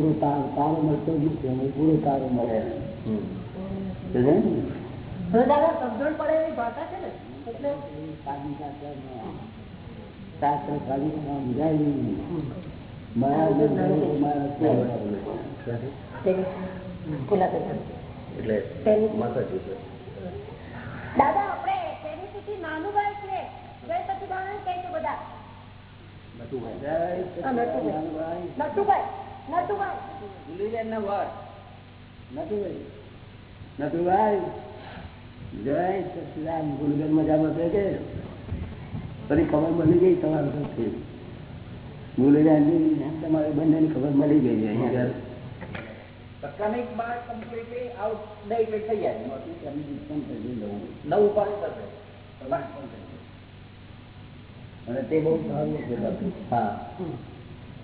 પૂરો તાર તારો મળતો જ નથી પૂરો તારો મળે સમજે ને? સમજણ પડે એવી ભાષા છે ને એટલે સાદી શાસ્ત્રમાં શાસ્ત્ર સાદી સમજાય નહીં મારા બંધારણ મારા સ્વભાવ. ખુલાસો એટલે તેની- માતાજી છે. દાદા આપણે તેની સુધી નાનું ભાઈ છે જય સચિદાનંદ કહે છે બધા જય સચિદાનંદ નટુભાઈ નટુભાઈ ખબર મળી ગઈ તમારા પરથી ગુલીબેનની ખબર મળી ગઈ અહીંયા આગળ. બાર કમ્પ્લીટલી આઉટડેટેડ થઈ જાય. નવું પાણી થશે અને તે બહુ સારું છે હા.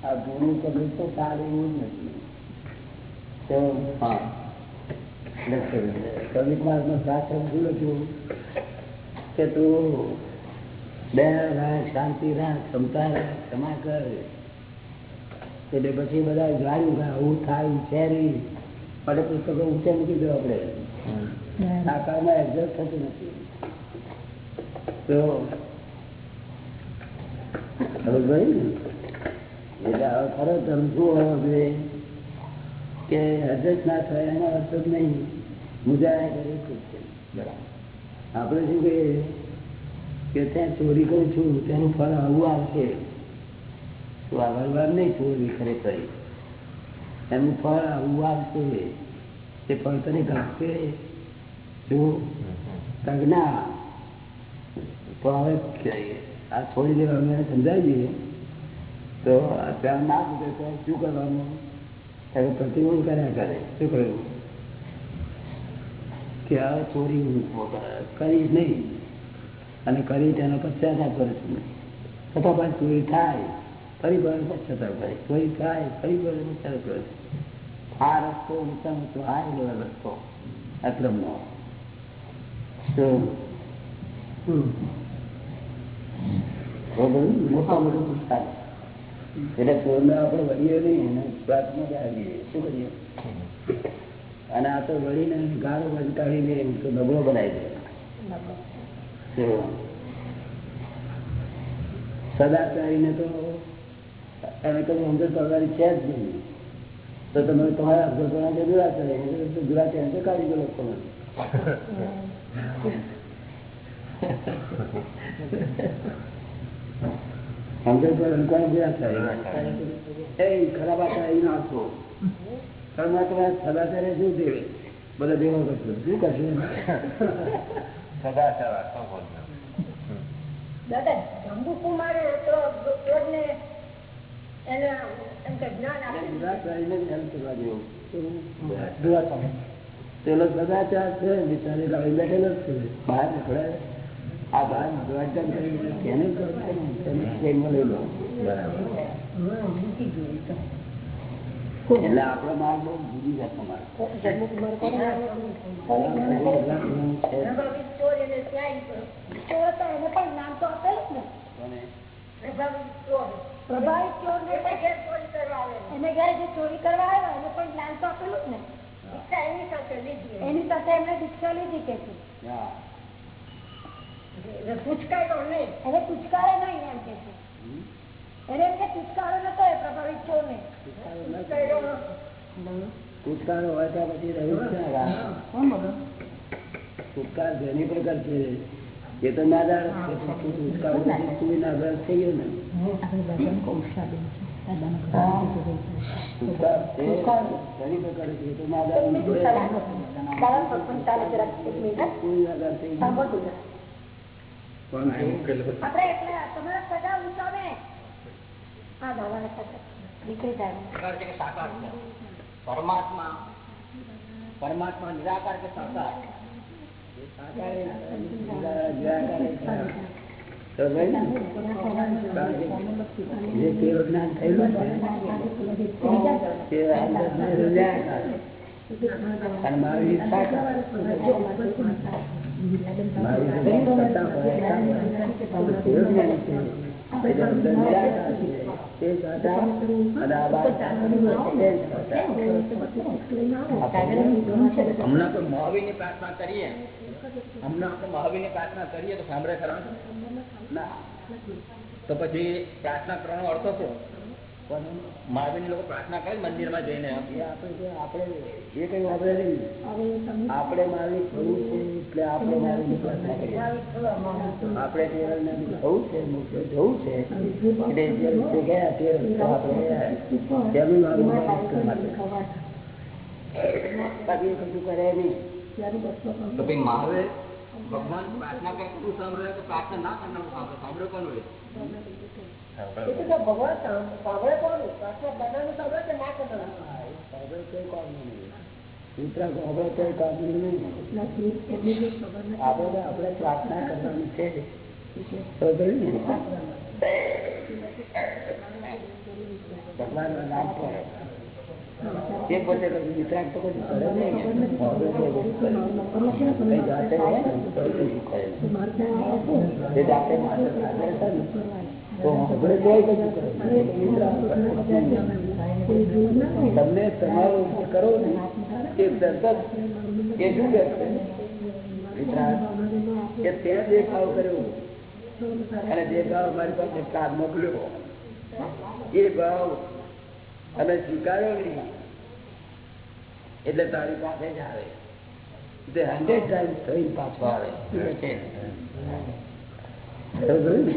આ જૂનું કબીર તો સારું એવું જ નથી. તો હા. કવિક માર્ગમાં શાસ્ત્ર શું લખ્યું કે તું દયા રાખ શાંતિ રાખ ક્ષમતા રાખ ક્ષમા કર. એટલે પછી બધા જાણ્યું કે આવું થાય નહીં પડે પુસ્તકો ઊંચે મૂકી દો આપણે. આકારમાં એડજસ્ટ થતું નથી. તો ખબર પડી ને? એટલે હવે ખરો ધર્મ શું હોવો જોઈએ? કે હજત ના થાય એનો અર્થ જ નહીં. મુજાયા કરે ખુદ છે. આપણે શું કહીએ? કે ત્યાં ચોરી કરું છું તેનું ફળ આવું આવશે. તો આગળ વાર નહીં ચોરી ખરેખર એનું ફળ આવું આવશે. તે ફળ તને ગમશે જો ના તો હવે આ છોડી દેવા અમે સમજાવી દઈએ. તો ત્યાં ના પૂછે તો શું કરવાનું? ત્યારે પ્રતિબંધ કર્યા કરે. શું કર્યું? કે આ ચોરી હું કરીશ નહીં. અને કરી તેનો પશ્ચાતાપ કરું છું. છતાં પણ ચોરી થાય. ફરી પર પશ્ચાતાપ કરે ચોરી થાય, ફરી પર પશ્ચાતાપ કરે આ રસ્તો ઊંચા ઊંચો હાઈ રસ્તો. અક્રમનો? મોટા મોટું પુરસ્કાર. એટલે ચોરને આપણે વળીએ નહીં એને પ્રાર્થના જાગીએ શું કરીએ? અને આ તો વળીને ગાળો એમ તો નબળો બનાવી દે. સદાચારીને તો એને કહ્યું અંદર પગારી છે જ નહીં. તો તમે તમારા અભ્યાસોના જે દુરાચારી દુરાચારી તો કાઢી દો લોકો સમજો તો અંકાય દુરાચારી એ ખરાબ આચારી નાખો પરમાત્મા સદાચારે શું છે બધા ભેગો કરશો શું કરશે સદાચાર દાદા જંબુ તો ચોરને એને એમ કે જ્ઞાન પેલો સદાચાર છે બિચારી ગાડી બેઠેલો જ છે બહાર નીકળે આ બહાર દુરાચાર કરી તેને કરો તેને લઈ લો. એટલે આપણો માર્ગ બહુ જુદી પ્રભાવિત ચોર એને ત્યાં ચોર તો એને પણ નામ તો આપેલું જ ને પ્રભાવિત ચોર પ્રભાવિત ચોર ને પણ ચોરી કરવા આવે એને ઘરે જે ચોરી કરવા આવ્યો એને પણ જ્ઞાન તો આપેલું જ ને. એની સાથે એની સાથે એમને દીક્ષા લીધી કે. પૂચકાયો નહીં. એને પૂચકારે નહીં એમ કે છે. એને એમ કે પૂચકારો નતો એ પ્રભાવિત ચોર ને. છુટકારો હોય ત્યાં પછી રહ્યું જ છે ને. છુટકાર જેની પ્રકાર છે એ. તો નાદાર જ છે. તું છુટકારો નથી, તું નાદાર થઈ ગયો ને. છુટકાર છે, જેની પ્રકાર છે એ તો નાદાર નથી. દાદા સત્સંગ ચાલે. જરાક એક મિનિટ તું નાદાર થઈ ગયો. પરમાત્મા પરમાત્મા નિરાકાર કે સાકાર જે તેરો જ્ઞાન થયેલું છે તે સાકાર હમણાં મહાવીરની પ્રાર્થના કરીએ હમણાં આપણે મહાવીરની પ્રાર્થના કરીએ તો સાંભળે ખરા ના તો પછી પ્રાર્થના કરવાનો અર્થ શું? પણ લોકો પ્રાર્થના કરે મંદિરમાં જઈને. આપણે આપણે એ કઈ વાપરે નહીં આપણે મારી થવું છે એટલે આપણે મારી પ્રાર્થના કરીએ. આપણે તે થવું છે જવું છે એટલે ગયા તે રસ્તે આપણે તેનું. બાકી કશું કરે નહીં. તો ભાઈ મહાવીર ભગવાન પ્રાર્થના કરે તું સાંભળે તો પ્રાર્થના ના કરનારું સાંભળે સાંભળે કોણ હોય? ભગવાન સાંભળે કોણ પ્રાર્થના કરનારું સાંભળે કે ના કરનારું હવે કોઈ કામ નહીં વિતરાગ હવે કોઈ કામ નહીં આપણે આપણે પ્રાર્થના કરવાની છે. તો કહ્યું ને ભગવાનનું નામ પર એ પોતે કશું વિતરાગ તો કશું કરે નહીં હવે તો એવું કરે. કઈ જાતે હોય ને તો કશું કરે નહીં. એ જાતે માટે સાગર છે ને તો આપણે તોય કશું કરે નહીં. વિતરાગ કરે. તમને તમારું જે કરો ને એ તરત જ એ શું કે છે વિતરાગ કે તે દેખાવ કર્યો અને દેખાવ અમારી પાસે કાર્ડ મોકલ્યો એ ભાવ અમે સ્વીકારો નહીં. એટલે તારી પાસે જ આવે. તે હંડ્રેડ ટાઈમ થઈ પાછો આવે. એ છે. બરોબર ને?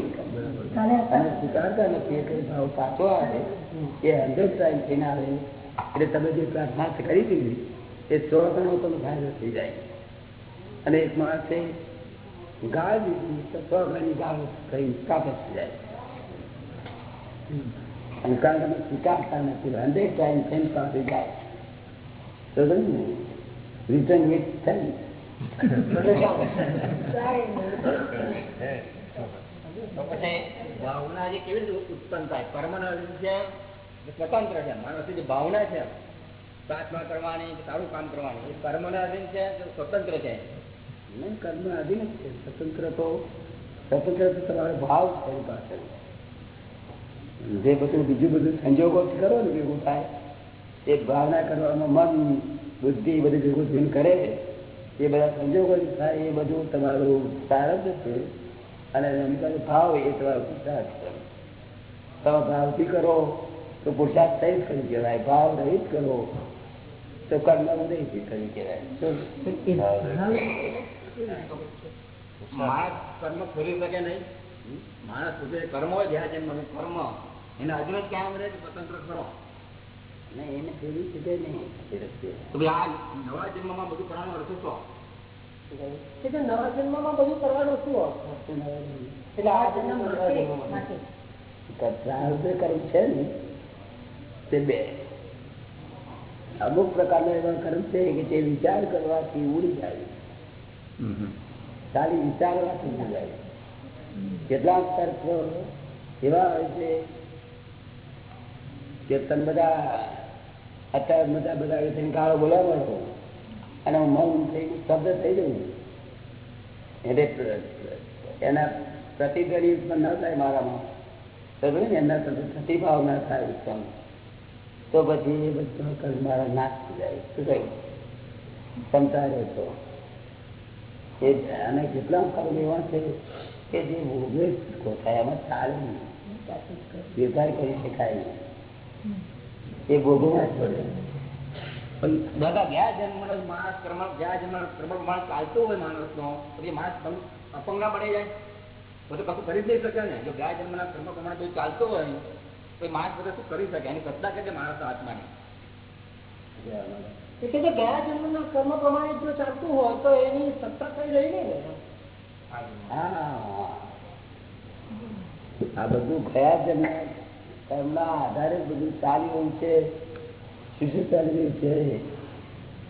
અને સ્વીકારતા નથી એટલે ભાવ પાછો આવે એ હંડ્રેડ ટાઈમ થઈને આવે. એટલે તમે જે પ્રાર્થના કરી દીધી એ સો ગણો તમે ફાયદો થઈ જાય. અને એક માણસે ગાળ દીધી તો સો ગણી ગાળ થઈ કાપત થઈ જાય અને કારણ તમે સ્વીકારતા નથી હંડ્રેડ ટાઈમ થઈને પાસે જાય તો ને રિટર્ન વિથ થેન્ક ભાવના જે કેવી રીતે ઉત્પન્ન થાય કર્મના છે સ્વતંત્ર છે માણસની જે ભાવના છે પ્રાર્થના કરવાની સારું કામ કરવાની એ કર્મના અધીન છે સ્વતંત્ર છે નહીં કર્મ અધીન જ છે સ્વતંત્ર તો સ્વતંત્ર તો તમારો ભાવ છે પાસે જે બધું બીજું બધું સંજોગો કરો ને ભેગું થાય. એ ભાવના કરવામાં મન બુદ્ધિ બધું ભેગું થઈને કરે એ બધા સંજોગો થાય એ બધું તમારું પ્રારબ્ધ છે. અને એની ભાવ એ તમારો પુરુષાર્થ છે. તમે ભાવથી કરો તો પુરુષાર્થ સહિત કરી કહેવાય. ભાવ રહિત કરો તો કર્મ ઉદયથી કરી કહેવાય. માણસ કર્મ ખોલી શકે નહીં. માણસ કર્મ હોય જ્યાં જેમ કર્મ એના પ્રકાર જ ક્યાં રહે સ્વતંત્ર કરો નહીં એને ફેરવી શકે નહીં. એ રસ્તે તો ભાઈ આ નવા જન્મમાં બધું કરવાનો અર્થ શું? એટલે નવા જન્મમાં બધું કરવાનું શું એટલે આ જન્મ કર્મ છે ને તે બે. અમુક પ્રકારના એવા કર્મ છે કે તે વિચાર કરવાથી ઉડી જાય. ખાલી વિચારવાથી ઉડી જાય. કેટલાક તર્ક એવા હોય છે કે તમે બધા અત્યારે બધા બધા થઈને ગાળો બોલાવો અને હું મૌન થઈ શબ્દ થઈ જવું. એટલે એના પ્રતિધ્વનિ ઉત્પન્ન ન થાય મારામાં. સમજ્યું ને એના પ્રતિભાવ ના થાય ઉત્પન્ન. તો પછી એ બધો મારા નાશ થઈ જાય. શું કહ્યું? ક્ષમતા રહેતો એ અને કેટલા કર્મ એવા છે કે જે ભોગવે છૂટકો થાય. એમાં ચાલે નહીં. વેપાર કરી શકાય નહીં. એ ભોગવવા પડે. દાદા ગયા જન્મ માણસ કર્મ ગયા જન્મ કર્મ પ્રમાણે ચાલતો હોય માણસ નો પછી માણસ અપંગા બની જાય. બધું કશું કરી જ નહીં શકે ને. જો ગયા જન્મના કર્મ પ્રમાણે બધું ચાલતો હોય તો એ માણસ બધું શું કરી શકે? એની સત્તા કે માણસ આત્માની. કે ગયા જન્મના કર્મ પ્રમાણે જો ચાલતું હોય તો એની સત્તા કઈ રહી નહીં ને? આ બધું ગયા જન્મ કર્મના આધારે બધું ચાલી રહ્યું છે શું શું ચાલી રહ્યું છે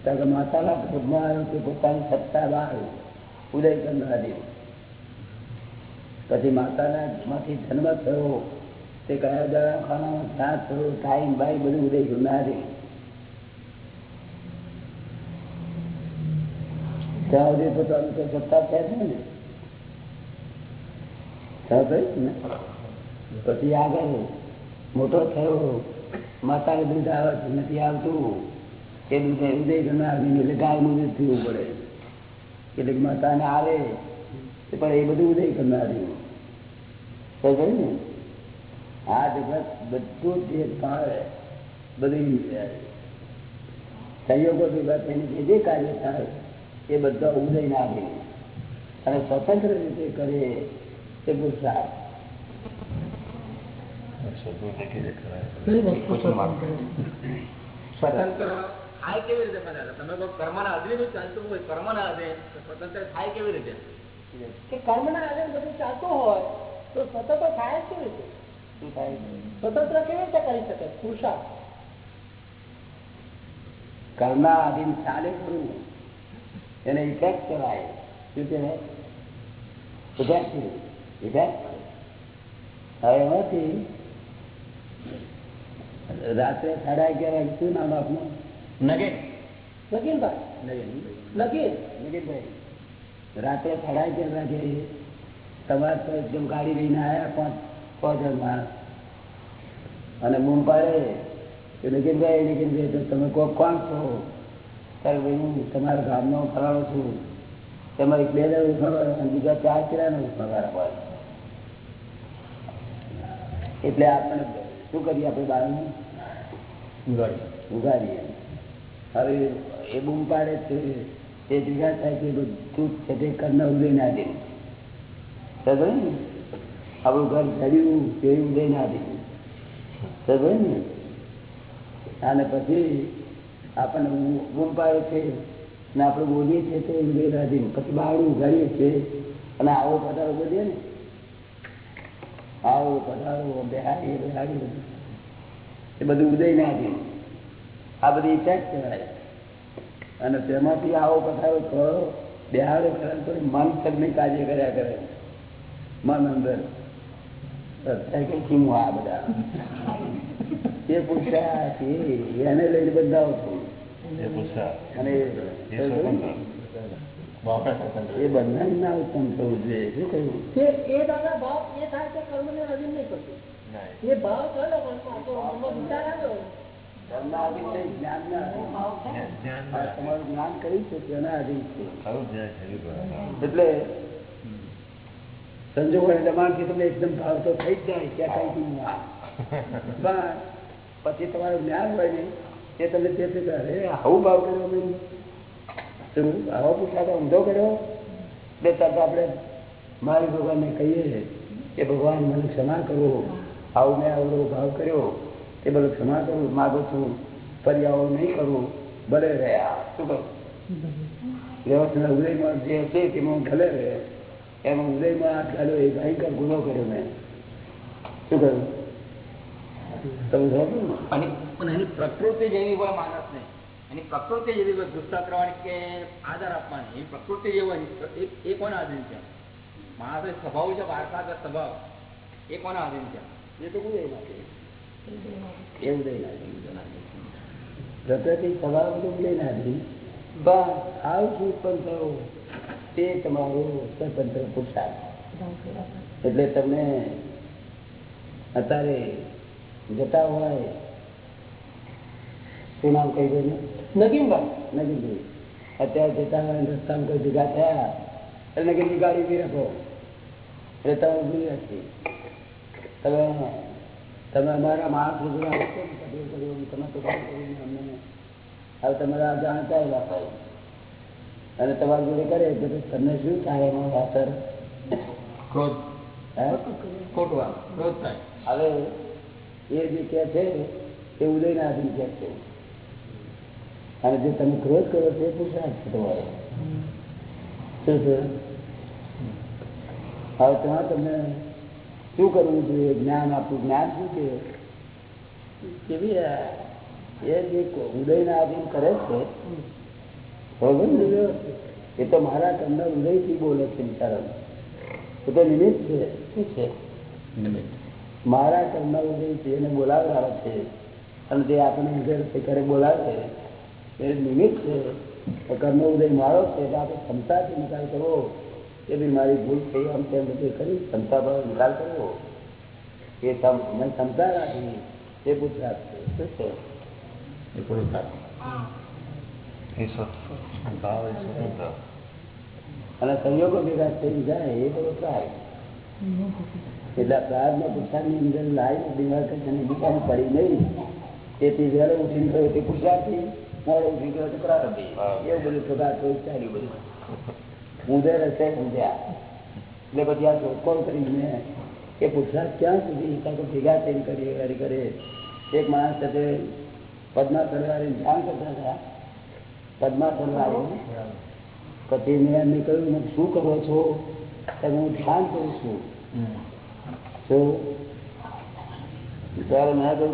કારણ માતાના ભોગમાં આવ્યો કે પોતાની સત્તા બહાર ઉદય કરનારી. પછી માતાના માંથી જન્મ થયો, તે કયા દવાખાનામાં ત્યાં થયો, ટાઈમ ભાઈ બધું ઉદય કરનારી. ત્યાં સુધી પોતાની કોઈ સત્તા છે ને. થયો ને? પછી આગળ મોટો થયો. માતાને દૂધ આવતું નથી આવતું. એ દૂધ ઉદય કરનાર એટલે ગાયનું દૂધ પીવું પડે. એટલે માતાને આવે તો પણ એ બધું ઉદય કરનારી સમજાય ને? આ જગત બધું જ પાડે, બધું સંયોગો ભેગા થઈને જે જે કાર્ય થાય, એ બધા ઉદય ના અને સ્વતંત્ર રીતે કરે, એ પુરુષાર્થ કર્મના આધીન ચાલે ખરું એને ઇફેક્ટ કરાય શું કહેવાય ઇફેક્ટ ઇફેક્ટ હવે એમાંથી રાત્રે સાડા અગિયાર વાગે શું નામ આપનું? નગેન. નગીનભાઈ. નગીન. નિકિતભાઈ રાત્રે સાડા અગિયાર વાગે તમારે તો એકદમ ગાડી લઈને આવ્યા પાંચ પાંચ માણસ. અને બૂમ પાડે કે નગીનભાઈ નિકિતભાઈ તો તમે કોક કોણ છો? ત્યારે ભાઈ હું તમારા ગામનો ફરાળો છું. તમારે બે હજાર ઉઠાડો અને બીજા ચાર કિરાનો હોય. એટલે આપણે શું કરીએ આપણે બાળનું? ઉગાડીએ. હવે એ બૂમ પાડે છે. એ ભેગા થાય છે બધું છે તે કરના ઉદય ના દે. સમજે ને? આપણું ઘર ઘડ્યું તે ઉદય ના દે. સમજે ને? અને પછી આપણને બૂમ પાડે છે ને આપણે બોલીએ છીએ તો ઉદય ના દે. પછી બાળું ઉગાડીએ છીએ. અને આવો પધારો બોલીએ ને. આવો પધારો બેહાડીએ બેહાડીએ બધું. એ બધું ઉદય ના છે આ બધી ઇફેક્ટ કહેવાય. અને તેમાંથી આવો પધારો કરો બેહાડો કરે તો મન સગની કાર્ય કર્યા કરે. મન અંદર. હું આ બધા. એ પૂછ્યા કે એને લઈને બંધાવ છું? અને એ બંધન ના ઉત્પન્ન થવું જોઈએ. શું કહ્યું તે થાય કે કર્મને અધીન નહીં. કરતું એ ભાવ થયો મનમાં વિચાર આવ્યો ધર્મના આધીન નહીં, જ્ઞાનના આધીન. આ તમારું જ્ઞાન કર્યું છે તેના આધીન છે. એટલે સંજોગોને દબાણથી તમને એકદમ ભાવ તો થઈ જ જાય કે કઈ પણ પછી તમારું જ્ઞાન હોય ને એ તમને તે તે આવું ભાવ કર્યો શું આવો પૂછાતો ઊંધો કર્યો. બે તરફ આપણે મારી ભગવાનને કહીએ કે ભગવાન મને ક્ષમા કરો. આવું મેં આવડો ભાવ કર્યો. તે બધું ક્ષમા કરું, માગું છું. ફરી નહીં કરું. ભલે રહ્યા. શું કરું વ્યવસ્થા ઉદયમાં જે છે તેમાં ભલે રહે. એમાં ઉદયમાં આ ગાલ્યો એ ભયંકર ગુનો કર્યો મેં. શું કર્યું તમે સમજો અને એની પ્રકૃતિ જેવી હોય માણસને. એની પ્રકૃતિ જેવી હોય, ગુસ્સા કરવાની કે આધાર આપવાની. એ પ્રકૃતિ જેવી એ- કોના આધીન છે? માણસ સ્વભાવ છે વારસાગત સ્વભાવ. એ કોના આધીન છે? એ તો ઉદય માટે એ ઉદય પ્રકૃતિ સ્વભાવ તો ઉદય ના પણ આવ શું ઉત્પન્ન થયો તે તમારો સ્વતંત્ર પુરુષાર્થ એટલે તમને અત્યારે જતા હોય શું નામ કહી દે નગીનભાઈ. નગીનભાઈ. અત્યારે જતા હોય રસ્તામાં કોઈ ભેગા થયા એટલે કે ગાડી બી રાખો એટલે તમે ઊભી નથી તમે તમે અમારા માણસ કર્યું તમે તો અમને હવે તમારે જાણતા એવા અને તમારી જોડે કરે તો તમને શું થાય એમાં અસર ક્રોધ. હે? ક્રોધ થાય. હવે એ જે કે છે એ ઉદયના આધીન કે છે. અને જે તમે ક્રોધ કરો છો એ પુરુષાર્થ તમારો. શું છે? હવે ત્યાં તમને શું કરવું જોઈએ? જ્ઞાન આપવું. જ્ઞાન શું છે? કેવી એ જે ઉદયના આધીન કરે છે એ તો મારા તમને ઉદયથી બોલે છે બિચારા એ તો નિમિત્ત છે. શું છે? મારા કર્મના ઉદય છે એને બોલાવનારો છે. અને જે આપણે ઉદય તે કરે બોલાવે છે એ નિમિત્ત છે. કર્મ ઉદય મારો છે એટલે આપણે ક્ષમતાથી નિકાલ કરવો. એ બી મારી ભૂલ થઈ આમ તેમ બધું કરી ક્ષમતા પર નિકાલ કરવો એ મને ક્ષમતા રાખી એ છે. શું છે? પુરુષાર્થ સ્વતંત્ર અને સંયોગો ભેગા થઈ જાય એ બધો પ્રાર્થ એટલે પ્રાર્થના પુરુષાર્થની અંદર લાવી બીમાર કરીને દુકાન પડી નહીં તેથી વહેલો ઉઠીને ગયો તે પુરુષાર્થી મોડો ઉઠી ગયો તો પ્રારંભી. એવું બધું પ્રકાર ચાલ્યું બધું. ઊંધે હશે સમજ્યા એટલે પછી આ શોધખોળ કરીને એ પુરસાદ ક્યાં સુધી? ભેગા થઈને કરીએ કરી કરે એક માણસ સાથે પદ્મા તલવારી ધ્યાન કરતા હતા. પદ્મા તલવારી. પછી મેં એમને કહ્યું હું શું કરો છો? તમે હું ધ્યાન કરું છું. તો ત્યારે મેં કહ્યું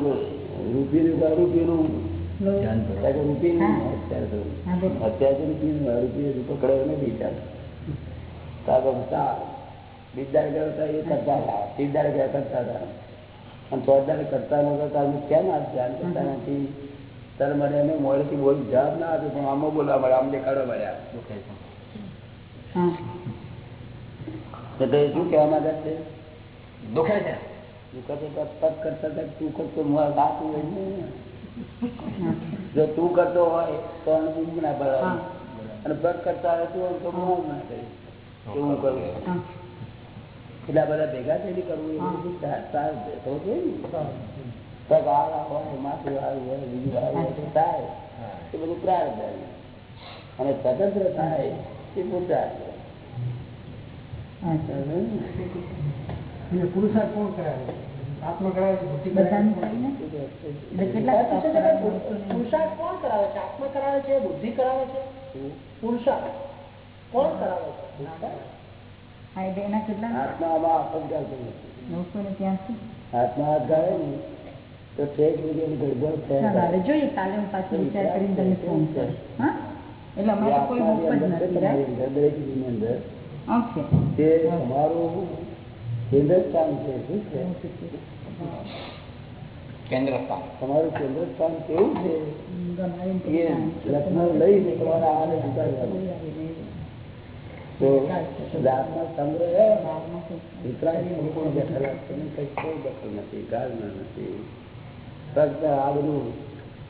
રૂપી રૂપિયા કરો. કે રૂપીનું અત્યારે તો અત્યારે તો રૂપીનું રૂપી હજુ પકડાયો નથી ચાલ તારો સાર બીજદાર ગયા હતા એ કરતા હતા. સીધદાર ગયા કરતા હતા. અને ચોદાર કરતા નતા તારું કેમ આ ધ્યાન કરતા નથી? ત્યારે મને એને મોડેથી બોલ જવાબ ના આપ્યો પણ આમાં બોલવા મળ્યા આમ દેખાડવા મળ્યા દુઃખે છે. એટલે શું કહેવા માંગે છે? દુઃખે છે. તું કરતો તો કરતા હતા તું કરતો આ હોય ને જો તું કરતો હોય તો ના ભરાય અને પગ કરતા હોય તો મોં ના કરી કે કરવું કરું? એટલે આ બધા ભેગા થઈને કરવું પગ હોય માથું આવ્યું હોય બીજું આવ્યું થાય. એ બધું પ્રાર્થ અને સ્વતંત્ર થાય એ પુરુષાર્થ પુરુષાર્થ કોણ કરાવે? પુરુષાર્થ કોણ કરાવે છે? આત્મા કરાવે છે બુદ્ધિ કરાવે છે? પુરુષાર્થ કોણ કરાવે છે? એના કેટલા? આત્મામાં આપદગાર નવસો ને ત્યાંસી. હાથમાં હાથ ને તો ઠેક સુધી ગડબડ ચાલો જોઈએ કાલે હું પાછું વિચાર કરીને તમને ફોન કરું હા? એટલે અમારે કોઈ બુક જ નથી right? દરેક જીવની અંદર. ઓકે. તે તમારું કેન્દ્રસ્થાન છે શું તમારું કેવું છે? લખનઉ લઈને તમારે આને જુદાડવાનું કંઈ કોઈ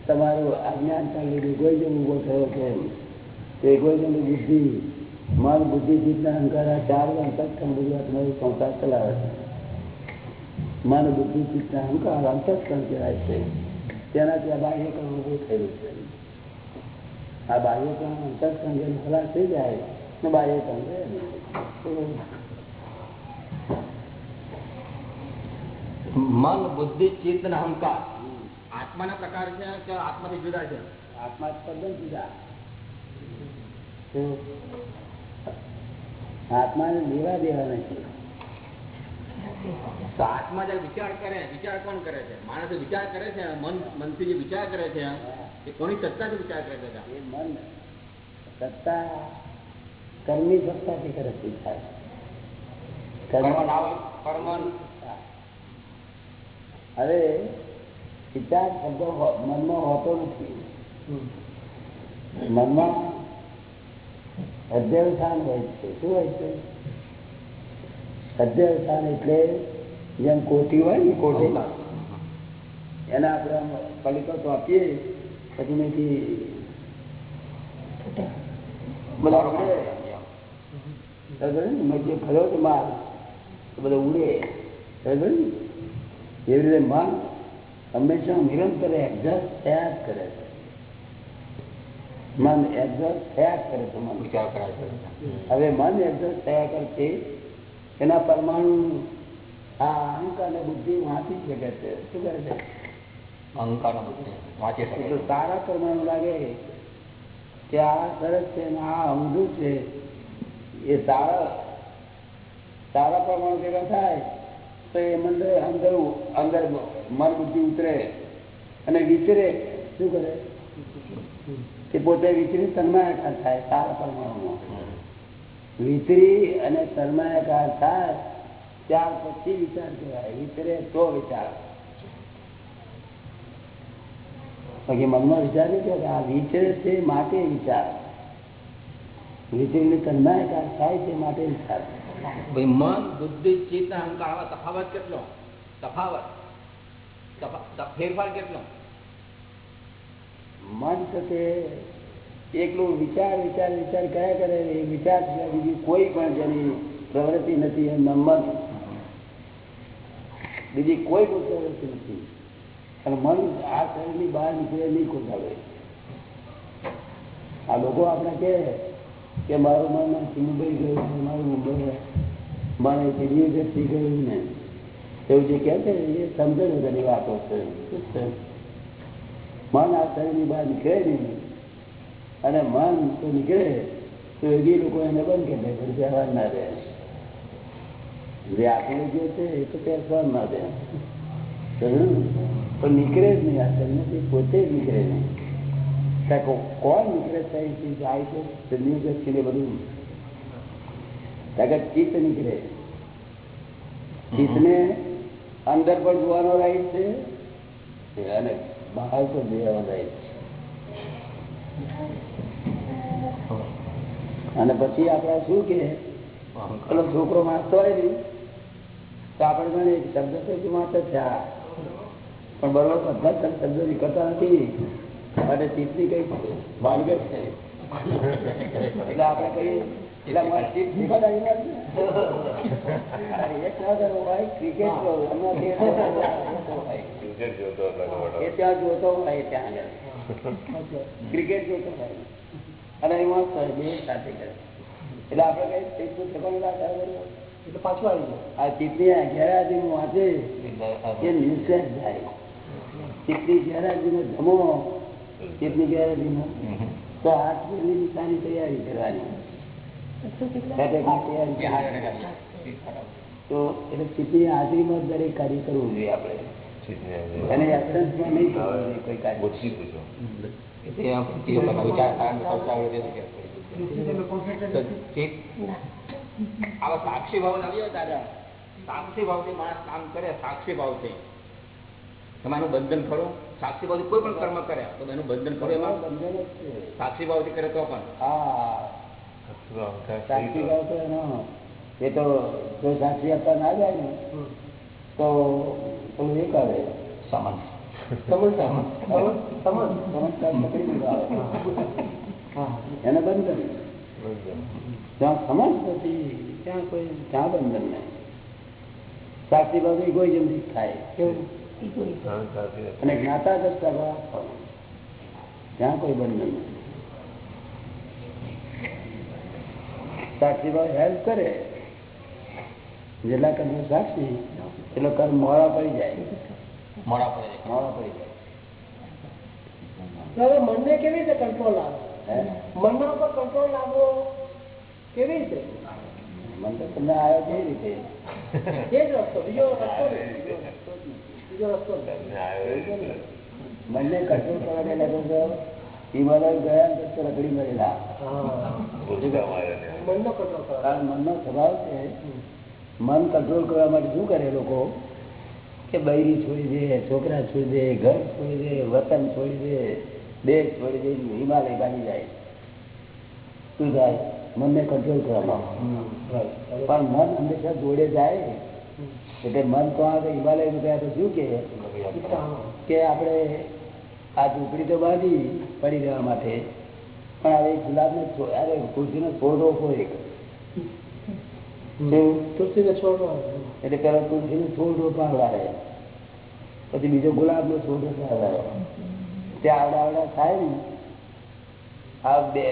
તમારું અજ્ઞાનતા લીધે ગોઈજનની બુદ્ધિ, મન, બુદ્ધિ જીતના અંકાર ચાર અંતસ્કન ગુજરાત આ સંસાર ચલાવે છે. મન, બુદ્ધિ જીતના અંકાર અંતસ્કન કહેવાય છે. તેનાથી આ બાહ્યકરણ ઉભું થયેલું છે. આ બાહ્યકરણ અંતસ્કન જેમ ખલાસ થઈ જાય મન બુદ્ધિ ચિત્ત ને અહંકાર. આત્માના પ્રકાર છે કે આત્માથી જુદા છે? આત્મા તદ્દન જુદા. આત્માને લેવા દેવા નથી તો આત્મા જયારે વિચાર કરે વિચાર કોણ કરે છે? માણસ વિચાર કરે છે મન મનથી જે વિચાર કરે છે એ કોની સત્તાથી વિચાર કરે છે? એ મન. સત્તા કર્મી સત્તાથી કરે થાય. હવે વિચાર શબ્દો મનમાં હોતો નથી. મનમાં અધ્યવસાન હોય છે. શું હોય છે? અધ્યવસાન એટલે જેમ કોટી હોય ને કોટી એના આપણે આમ કલિકતો આપીએ પછી નથી બધા બરાબર જે ભર્યો તો માલ એ બધો ઉડે. ને? એવી રીતે મન હંમેશા નિરંતર એક્ઝોસ્ટ થયા જ કરે છે. મન એક્ઝોસ્ટ થયા કરે છે મન વિચાર કરે છે હવે મન એક્ઝોસ્ટ થયા કરશે એના પરમાણુ આ અહંકાર ને બુદ્ધિ વાંચી શકે છે. શું કરે છે? અહંકાર બુદ્ધિ વાંચી શકે સારા પરમાણુ લાગે કે આ સરસ છે આ અમધું છે. એ સારા સારા પ્રમાણ ભેગા થાય, તો એ મંદર અંદર અંદર મન બુદ્ધિ ઉતરે. અને વિચરે, શું કરે? કે પોતે વિચરી તન્માયાકાર થાય, સારા પરમાણુમાં. વિચરી અને તન્માયાકાર થાય, ત્યાર પછી વિચાર કહેવાય. વિતરે તો વિચાર. બાકી મનમાં વિચાર નહીં કે આ વિચરે છે માટે વિચાર. થાય માટે ભાઈ મન બુદ્ધિ ચિત્ત અહંકાર આવા તફાવત કેટલો? તફાવત. તફા- ફેરફાર કેટલો? મન તે એકલું વિચાર વિચાર વિચાર કયા કરે એ વિચાર બીજી કોઈ પણ જેની પ્રવૃત્તિ નથી એમના મન બીજી કોઈ પણ પ્રવૃત્તિ નથી. અને મન આ શરીરની બહાર નીકળે નહીં દાડો. આ લોકો આપણે કહે કે મારું મન મુંબઈ ગયું મારું મુંબઈ મને દિલ્હી વ્યક્તિ ગયું ને, એવું જે કહે છે એ સમજણ વગરની વાતો છે. મન આ શરીરની બહાર નીકળે નહીં. અને મન તો નીકળે, તો એ લોકો એને બંધ કરી દે, પણ વ્યવહાર ના રહે. જે આપણે જે છે, એ તો પહેરવા ના દે? પણ નીકળે જ નહીં, આ શરીરમાંથી પોતે જ નીકળે નહીં. કોણ નીકળે શરીરથી જાય છે શરીર છે બધું કારણ ચિત્ત નીકળે ચિત્તને અંદર પણ જોવાનો રાઈટ છે અને બહાર પણ જોવાનો રાઈટ છે અને પછી આપણે શું કે પેલો છોકરો વાંચતો હોય ને તો આપણે પણ કે શબ્દ તો વાંચે છે પણ બરોબર બધા શબ્દો નીકળતા નથી અને ચિત્તની કઈ ભાનગડ છે. એટલે આપણે કહીએ એટલે અમારે ચિત્ત નીકળતા નથી એક ના કરવો ક્રિકેટ હમણાં તે હોય. એ ત્યાં જોતો હોય ત્યાં ક્રિકેટ જોતો હોય. અને એમાં સર બે સાથે કરે. એટલે આપણે કઈ ઠેકાણું ના? એટલે પાછું આવી જાય આ ગેરહાજરી વાંચે એ નિશ્ચય જાય ચિત્તની ગેરહાજરીનો જમો ચિત્તની ગેરંટી તો આઠની નિશાની તૈયારી કરવાની. તો એટલે ચીટની હાજરીમાં દરેક કાર્ય કરવું જોઈએ આપણે. અને નહીં કરવું કોઈ કાર્ય. ચિત્ત આવા સાક્ષી ભાવથી માણસ કામ કરે સાક્ષી ભાવથી. એમાં એનું બંધન કરો સાક્ષી ભાવથી કોઈ પણ કર્મ કરે તો એનું બંધન કરો એમાં? બંધન સાક્ષી ભાવથી કરે તો પણ? સાક્ષી ભાવ તો એનો એ તો જો સાક્ષી આપવા ના જાય ને તો પેલું એ કરે. સમન. એને બંધન જ્યાં સમજ નથી ત્યાં કોઈ ત્યાં બંધન નહીં. સાક્ષી ભાવ કોઈ જેમ થાય. કેવું? અને જ્ઞાતા દસતા ભાવ ત્યાં કોઈ બંધન નથી સાક્ષી ભાવ હેલ્પ કરે. જેટલા કર્મ સાક્ષી એટલો કર્મ મોડા પડી જાય. મોડા પડી જાય. મોડા પડી હવે મનને કેવી રીતે કંટ્રોલ આવે? જાય મનના ઉપર કંટ્રોલ લાવવો કેવી રીતે? મન તો તમને આવ્યો કેવી રીતે? એ જ રસ્તો બીજો રસ્તો નથી. બીજો રસ્તો નથી. મનને કરવા ગયેલા તો હિમાલય ગયા તો રખડી મળેલા કારણ મનનો સ્વભાવ છે. મન કંટ્રોલ કરવા માટે શું કરે લોકો? કે બૈરી છોડી દે છોકરા છોડી દે ઘર છોડી દે વતન છોડી દે દેશ છોડી દે હિમાલય ભાગી જાય. શું થાય? મનને કંટ્રોલ કરવામાં પણ મન હંમેશા જોડે જાય. એટલે મન તો આગળ હિમાલય ગયા તો શું કે? આપણે આ ઝૂંપડી તો બાંધી પડી રહેવા માટે. પણ હવે ગુલાબને અરે ખુરશીનો છોડ રોપો એક. શું? તુલસીને છોડવો એટલે પેલા તુલસીનો છોડ રોપવા રહે પછી બીજો ગુલાબનો છોડ રોપવા રહે ત્યાં આવડા આવડા થાય ને આ બે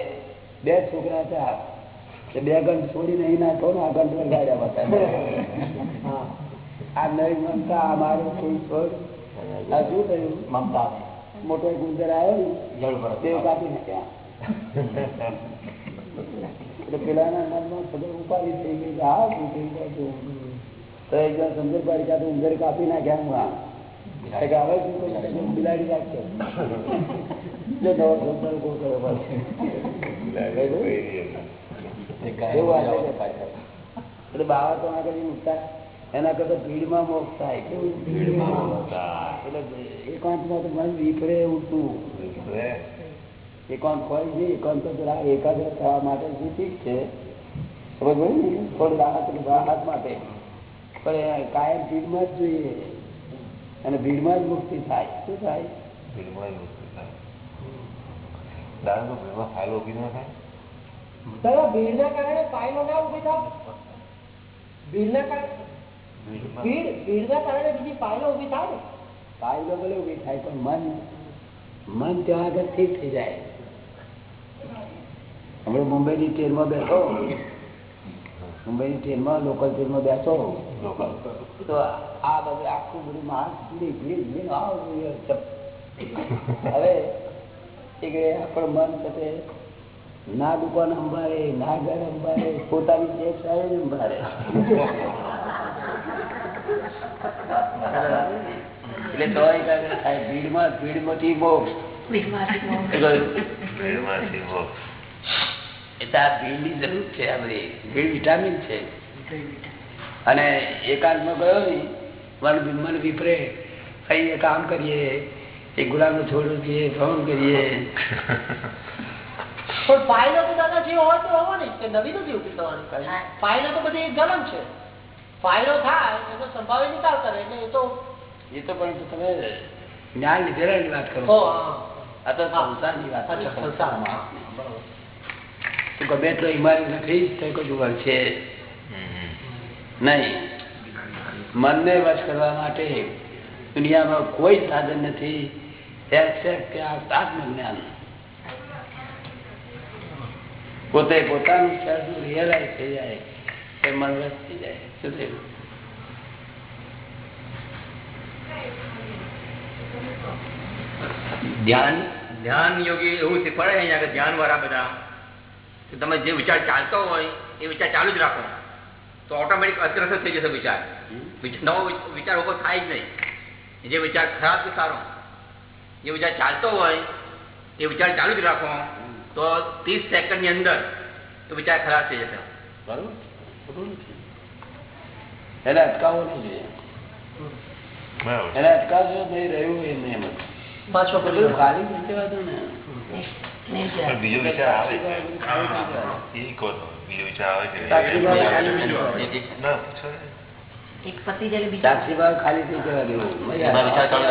બે છોકરા હતા. બે ગંઠ છોડીને નહીં નાખો ને આ ગંઠ હતા. હા. આ નહીં મમતા અમારો કોઈ છોડ શું થયું? મમતા. મોટો ઉંદર આવ્યો ને જળ પડે તે કાપી નાખ્યા. એટલે પેલાના મનમાં ખબર ઉપાડી થઈ ગઈ કે શું થઈ ગયું તો એક જણ સમજણ પાડી કે ઉંદર કાપી નાખ્યા હું આ. હવે શું કરું? બિલાડી રાખશે નવો. એટલે બાવા તો આગળ મૂકતા એના કરતા ભીડમાં મોક્ષ થાય. એટલે એકાંતમાં તો મન વિફરે ઉઠતું એકાંત હોય છે એકાંત એકાગ્ર થવા માટે ઠીક છે. સમજ ને? થોડી રાહત રાહત માટે. પણ એ કાયમ ભીડમાં જ જોઈએ. અને ભીડમાં જ મુક્તિ થાય. શું થાય? ભીડમાં જ મુક્તિ થાય. દાદા તો ભીડમાં ફાઇલ ઊભી ના થાય? દાદા ભીડના કારણે ફાઇલો ના ઊભી થાય. ભીડના કારણે ભીડ ભીડના કારણે બીજી ફાઇલો ઊભી થાય. ને ફાયદો ભલે ઊભી થાય પણ મન મન ત્યાં આગળ ઠીક થઈ જાય. હમણાં મુંબઈની ટ્રેનમાં બેઠો. મુંબઈની ટ્રેનમાં લોકલ ટ્રેનમાં બેઠો. તો આ બધું આખું બધું માણસ ભીડ ભીડ ભીડ હવે આપણું મન થશે ના દુકાન અંબારે ના ઘર અંબારે પોતાની ચેપ સાહેબ અંબારે. એટલે તો થાય. ભીડમાં ભીડમાંથી મોક્ષ. ભીડમાંથી મોક્ષ. એટલે આ ભીડની જરૂર છે આ બધી. ભીડ વિટામિન છે. અને એકાંતમાં ગયો નહીં મન મન વિપરે. અહીં કામ કરીએ એ ગુલામનો છોડ દઈએ ફોન કરીએ. પણ ફાઇલો તો દાદા જે હોય તો હોવાની જ, નવી નથી ઊભી થવાની. ફાઇલો તો બધી ગરમ છે. ફાઇલો થાય એનો સંભાવે નિકાલ કરે એટલે એ તો એ તો પણ તમે જ્ઞાન લીધેલાની વાત કરો. આ તો સંસારની વાત છે. અચ્છા, સંસાર. તું ગમે એટલો નથી તો કશું વળશે નહીં. મનને વશ કરવા માટે દુનિયામાં કોઈ સાધન નથી. except કે આત્મજ્ઞાન? પોતે પોતાનું નું થઈ જાય. મન વશ થઈ જાય શું થયું ધ્યાન ધ્યાન યોગી એવું શીખવાડે છે અહીંયા આગળ ધ્યાન વાળા બધા. કે તમે જે વિચાર ચાલતો હોય એ વિચાર ચાલુ જ રાખો. તો ઓટોમેટિક અદ્રશ્ય થઈ જશે વિચાર. વિચ- નવો વિચ- વિચાર ઊભો થાય જ નહીં. જે વિચાર ખરાબ કે સારો જે વિચાર ચાલતો હોય એ વિચાર ચાલુ જ રાખો. તો ત્રીસ સેકન્ડની અંદર એ વિચાર ખરાબ થઈ જશે. બરોબર? ખોટું નથી એને અટકાવવો નહીં જોઈએ. એને અટકાવજો નહીં રહ્યું એમને એમ પાછો પેલું ખાલી થઈ ને. બીજો વિચાર આવે. છે. એ કહો બીજો વિચાર આવે છે. ના પૂછો એક પતિ જાય બીજા સાક્ષી ભાવ ખાલી થઈ જવા દેવું. મજા વિચાર ચાલુ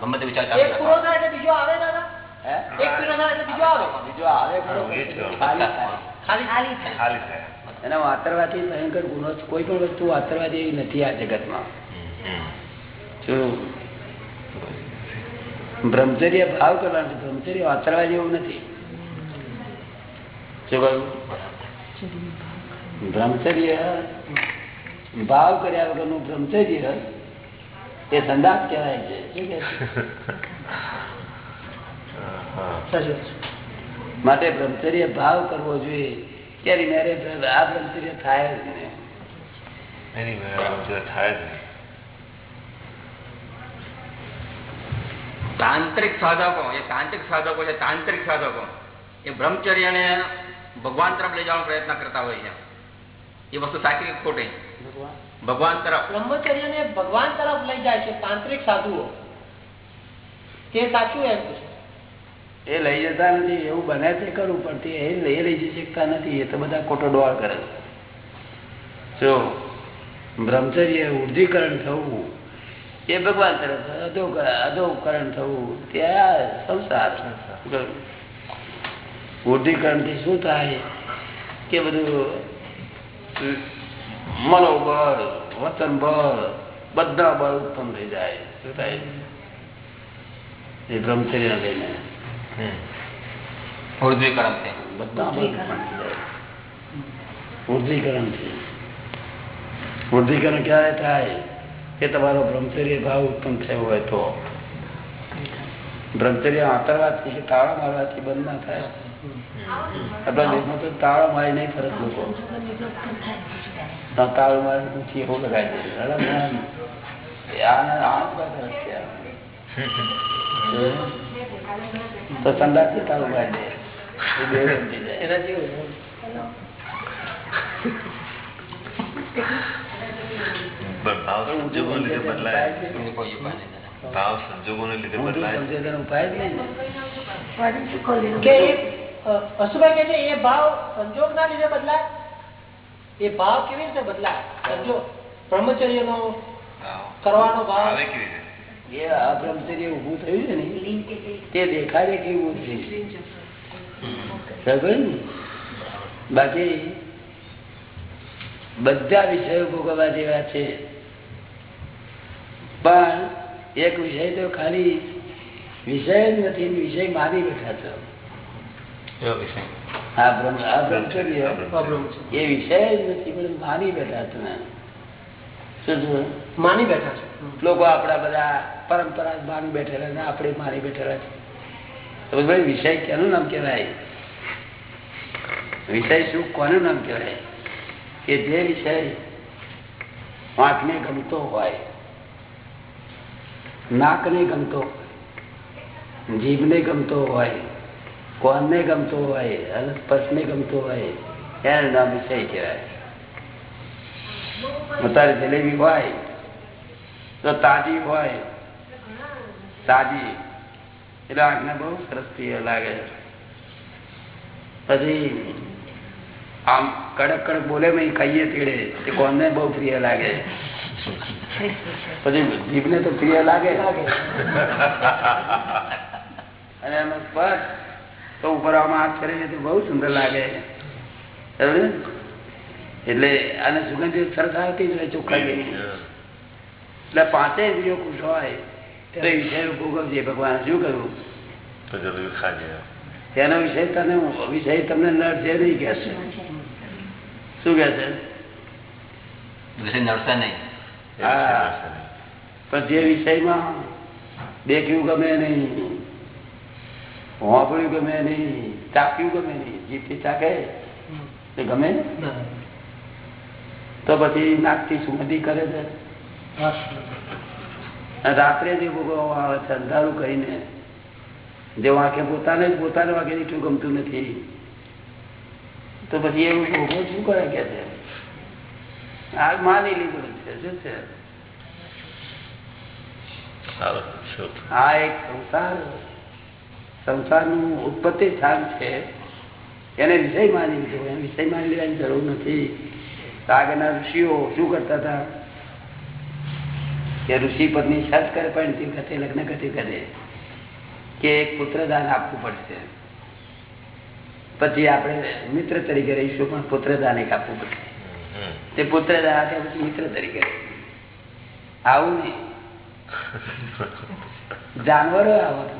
ગમે તે વિચાર ચાલુ એક પૂરો થાય એટલે બીજો આવે દાદા. એક પૂરો થાય એટલે બીજો આવે. બીજો આવે એ. ખાલી ખાલી ખાલી થાય. એના વાતરવાથી ભયંકર ગુનો કોઈ પણ વસ્તુ વાતરવાથી એવી નથી આ જગતમાં. બ્રહ્મચર્ય ભાવ કરવાનું બ્રહ્મચર્ય વાતરવા જેવું નથી. શું કહ્યું બ્રહ્મચર્ય ભાવ કર્યા વગરનું બ્રહ્મચર્ય એ સંદાસ કહેવાય શું છે. માટે બ્રહ્મચર્ય ભાવ કરવો જોઈએ. ક્યારે મેરે આ બ્રહ્મચર્ય થાય જ નહીં. થાય જ નહીં. તાંત્રિક સાધકો એ તાંત્રિક સાધકો છે તાંત્રિક સાધકો. એ બ્રહ્મચર્યને ભગવાન તરફ લઈ જવાનો પ્રયત્ન કરતા હોય છે. એ વસ્તુ સાચી ખોટી? ભગવાન તરફ. બ્રહ્મચર્યને ભગવાન તરફ લઈ જાય છે તાંત્રિક સાધુઓ. કે સાચું એમ પૂછે? એ લઈ જતા નથી, એવું બને છે ખરું પણ તે એ લઈ લઈ જઈ શકતા નથી, એ તો બધા ખોટો ડોળ કરે છે. જો બ્રહ્મચર્ય ઉર્ધીકરણ થવું, એ ભગવાન તરફ અધો અધોકરણ થવું, તે આ સંસાર ઉર્ધીકરણથી શું થાય? કે બધું મનોબળ વતન બળ બધા બળ ઉત્પન્ન થઈ જાય. શું થાય? એ બ્રહ્મચર્ય લઈને. હમ. ઉર્ધ્વીકરણ છે. બધા બળ ઉત્પન્ન થઈ જાય ઉર્ધ્વીકરણ છે. ઉર્ધ્વીકરણ ક્યારે થાય? કે તમારો બ્રહ્મચર્ય ભાવ ઉત્પન્ન થયો હોય તો. બ્રહ્મચર્ય આંતરવાથી કે તાળા મારવાથી બંધ ના થાય? આપણા દેશમાં તો તાળા મારી નહીં ફરજ લોકો. તાળો મારી પૂછી એવું લગાવી દે. અરે ના, એ આના આના બધા ફરક છે. તો સંદાસથી તાળું મારી દે એ બે સમજી જાય એના જેવું પણ ભાવ સંજોગોને લીધે બદલાય એમને કોઈ ઉપાય નહીં દાદા. ભાવ સંજોગોને લીધે ઊંધું બદલાય સમજે તેનો ઉપાય જ નહીં ને. કે એ અ, હસુભાઈ કે છે એ ભાવ સંજોગ ના લીધે બદલાય એ ભાવ કેવી રીતે બદલાય સંજોગ બ્રહ્મચર્ય નો કરવાનો ભાવ આવે કેવી રીતે એ આ બ્રહ્મચર્ય થયું છે ને તે દેખાડે કેવું થયું બાકી બધા વિષયો ભોગવવા જેવા છે. પણ એક વિષય તો ખાલી વિષય જ નથી વિષય માની બેઠા છો. અબ્રહ્મચર્ય. એ વિષય જ નથી પણ માની બેઠા તમે શું માની બેઠા છે. લોકો આપણા બધા પરંપરા માની બેઠેલા ને આપણે માની બેઠેલા છે. વિષય કેનું નામ કહેવાય? વિષય શું, કોનું નામ કહેવાય? કે જે વિષય આંખને ગમતો હોય, નાકને ગમતો જીભને ગમતો હોય, કોનને ગમતો હોય સ્પર્શને ગમતો હોય, એનું નામ વિષય કહેવાય. અત્યારે જલેબી હોય, તો તાજી હોય તાજી એટલે આંખને બહુ સરસ પ્રિય લાગે પછી આમ કડક કડક બોલે મેં ખાઈએ તેડે તે કોને બહુ પ્રિય લાગે. પછી જીભને તો પ્રિય લાગે. અને એનો સ્પર્શ તો ઉપર આમાં હાથ કરીને તો બહુ સુંદર લાગે. એટલે આને સુગંધ સરસ આવતી ચોખ્ખા એટલે પાંચે ઇન્દ્રિયો ખુશ હોય. તો એ વિષય ભોગવજે ભગવાન શું કરવું? તેનો વિષય તને વિષય તમને નડશે નહીં કે છે શું કે છે વિષય નડશે નહીં. પણ જે વિષયમાં દેખ્યું ગમે નહીં હોંભળ્યું ગમે નહીં ચાક્યું ગમે નહીં જીભથી ચાકે તે ગમે તો પછી નાકથી સુગંધી કરે છે. રાત્રે જે ભોગવવા આવે છે અંધારું કરીને જે વાંકે પોતાને જ પોતાને વાંકે એટલું ગમતું નથી. તો પછી એવું ભોગવ શું કરે કે છે? આ માની લીધું છે શું છે? આ એક સંસાર સંસારનું ઉત્પત્તિ સ્થાન છે. એને વિષય માની લીધો વિષય માની લેવાની જરૂર નથી. આગળના ઋષિઓ શું કરતા હતા? કે ઋષિ પત્ની સત કરે પણ તે વખતે લગ્ન કરતી કરે. કે એક પુત્રદાન આપવું પડશે. પછી આપણે મિત્ર તરીકે રહીશું પણ પુત્રદાન એક આપવું પડશે. તે પુત્રદાન આપ્યા પછી મિત્ર તરીકે આવું નહીં. જાનવરો આવત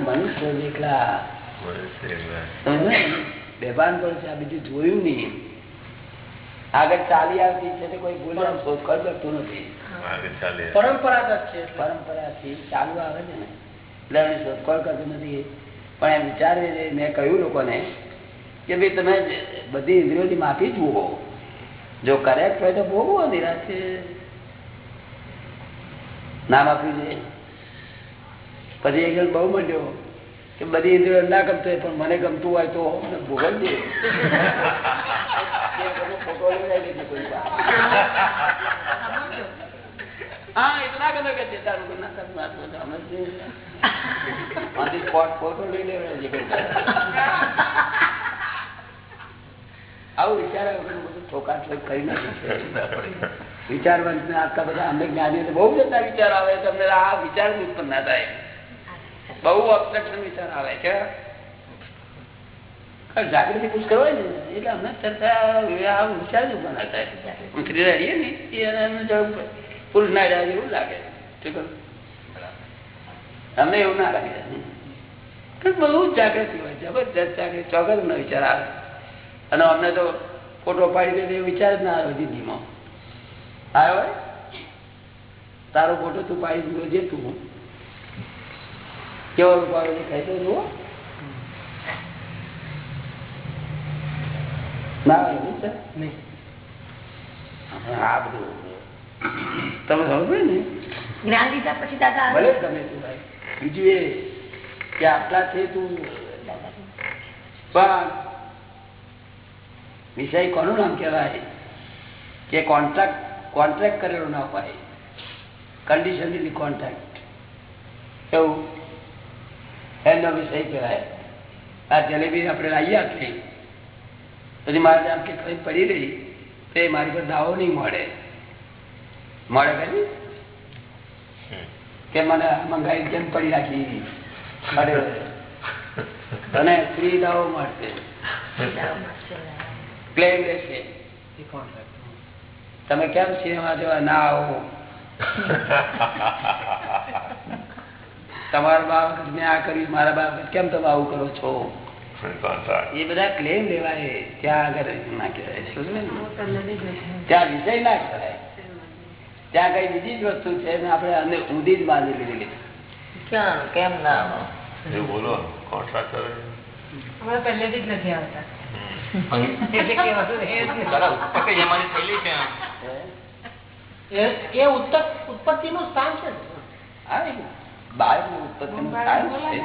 મનુષ્ય? બેભાન છે આ બીજું જોયું નહીં. આગળ ચાલી આવતી છે તે કોઈ ભૂલ શોધખોળ કરતું નથી. પરંપરાગત છે. પરંપરાથી ચાલુ આવે છે ને. એટલે એને શોધખોળ કરતું નથી. પણ એમ વિચારે મેં કહ્યું લોકોને કે ભાઈ તમે બધી ઇન્દ્રિયોની માફી જુઓ. જો કરેક્ટ હોય તો ભોગવો નિરાશ ના માફી જોઈએ. પછી એક બહુ મંડ્યો કે બધી ઇન્દ્રિયો ના ગમતો હોય પણ મને ગમતું હોય તો મને ભોગવજે. એ બધો ફોટો લઈ લેજે કોઈ વાર. હા એ તો ના ગમે કે છે તારું કોઈ ના કરતું, ના કરતું, અમે જ જોઈએ. On the spot photo લઈ લેવાનો છે કોઈ વાર. આવું વિચાર્યા વગર બધું ઠોકાઠોક કરી નાખ્યું છે વિચારવંત ને આટલા બધા અમને જ્ઞાનીઓ બહુ જતા વિચાર આવે તમને આ વિચાર જ ઉત્પન્ન ના થાય બહુ ઓબ્સ્ટ્રક્શન વિચાર આવે છે કારણ જાગૃતિ પુષ્કર હોય ને, એટલે અમને ચર્ચા વિચાર્યું પણ હું સ્ત્રી રહીએ ને એને પુરુષ ના રહ્યા એવું લાગે અમને એવું ના લાગે. બહુ જાગૃતિ હોય, જબરજસ્ત જાગૃતિ ચોક્કસ નો વિચાર આવે. અને અમને તો ફોટો પાડી દે વિચાર જ ના આવે જિંદગીમાં. આવ્યો હોય? તારો ફોટો તું પાડી દીધો જે તું. કેવો રૂપાળો દેખાય તો જુઓ. ના. આ બધું તમે સમજો ને? જ્ઞાન લીધા પછી દાદા ભલે ગમે તું ભાઈ બીજું એ કે આટલા છે તું. પણ વિષય કોનું નામ કહેવાય? કે કોન્ટ્રાક્ટ કોન્ટ્રાક્ટ કરેલો ના હોય. કન્ડિશનલી કોન્ટ્રાક્ટ એવું. એનો વિષય કહેવાય. આ જલેબી આપણે લાવી આપીએ પછી મારે આમ કે કઈ પડી રહી તો એ મારી પર દાવો નહીં મળે. મળે કરી કે મને મંગાઈ કેમ પડી રાખી? અરે. તને ફ્રી દાવો મળશે. ક્લેમ રહેશે. તમે કેમ સિનેમા જોવા ના આવો? તમારા બાપ મેં આ કર્યું મારા બાબત કેમ તમે આવું કરો છો. એ બધા ક્લેમ લેવાય ત્યાં આગળ ના કહેવાય. સમજો ને? ત્યાં વિષય ના કહેવાય ત્યાં કઈ બીજી જ વસ્તુ છે ને આપણે અંદર ઊંધી જ બાંધી લીધેલી ક્યાં કેમ ના બોલો કોન્ટ્રાક્ટ કરે? પહેલેથી જ નથી આવતા. પણ એટલે કે બધું એ જ નથી. દાદા ઉત્પત્તિ ઉત્પત્તિનું સ્થાન છે ને. બાળકનું ઉત્પત્તિનું સ્થાન છે.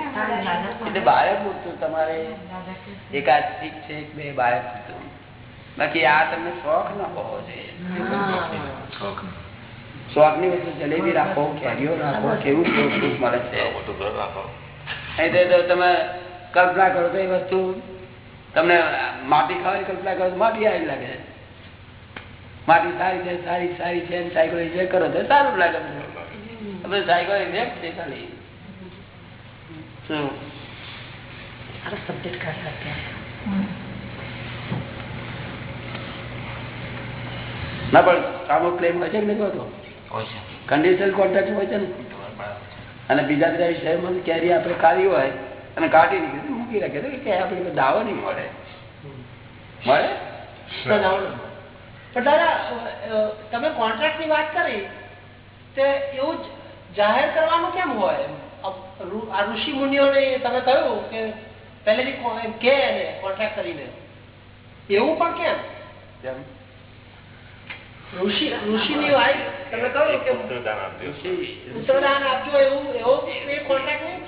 એટલે બાળક પૂરતું તમારે એકાદ શીખ છે. બે બાળક પૂરતું બાકી આ તમને શોખ ન હોવો જોઈએ. શોખની વસ્તુ જલેબી રાખો કેરીઓ રાખો કેવું કેવું સુખ મળે છે. મોટું ઘર રાખો. અહીં તો- તો તમે કલ્પના કરો તો એ વસ્તુ તમને માટી ખાવાની કલ્પના કરો તો માટી આવી લાગે. માટી સારી છે સારી સારી છે એમ સાયકલ જે કરો તો સારું લાગે છે શું. ના પણ આવો ક્લેમ હોય છે કે નહીં હોતો હોય કન્ડિશન કોન્ટ્રાક્ટ હોય છે ને? અને બીજા બધા વિષયમાં કેરી આપણે કાઢી હોય અને કાઢી નીકળી મૂકી રાખે તો કે આપણે દાવો નહીં મળે. મળે. પણ દાદા તમે કોન્ટ્રાક્ટની વાત કરી તે એવું જ જાહેર કરવાનું કેમ હોય? આ ઋષિ મુનિઓને તમે કહ્યું કે પહેલેથી કે એને કોન્ટ્રાક્ટ કરીને. એવું પણ કેમ? તેમ ઋષિ ઋષિની વાત તમે કહ્યું કે ઉત્તરદાન આપજો. એવું એવો એ કોન્ટ્રાક્ટ નહીં?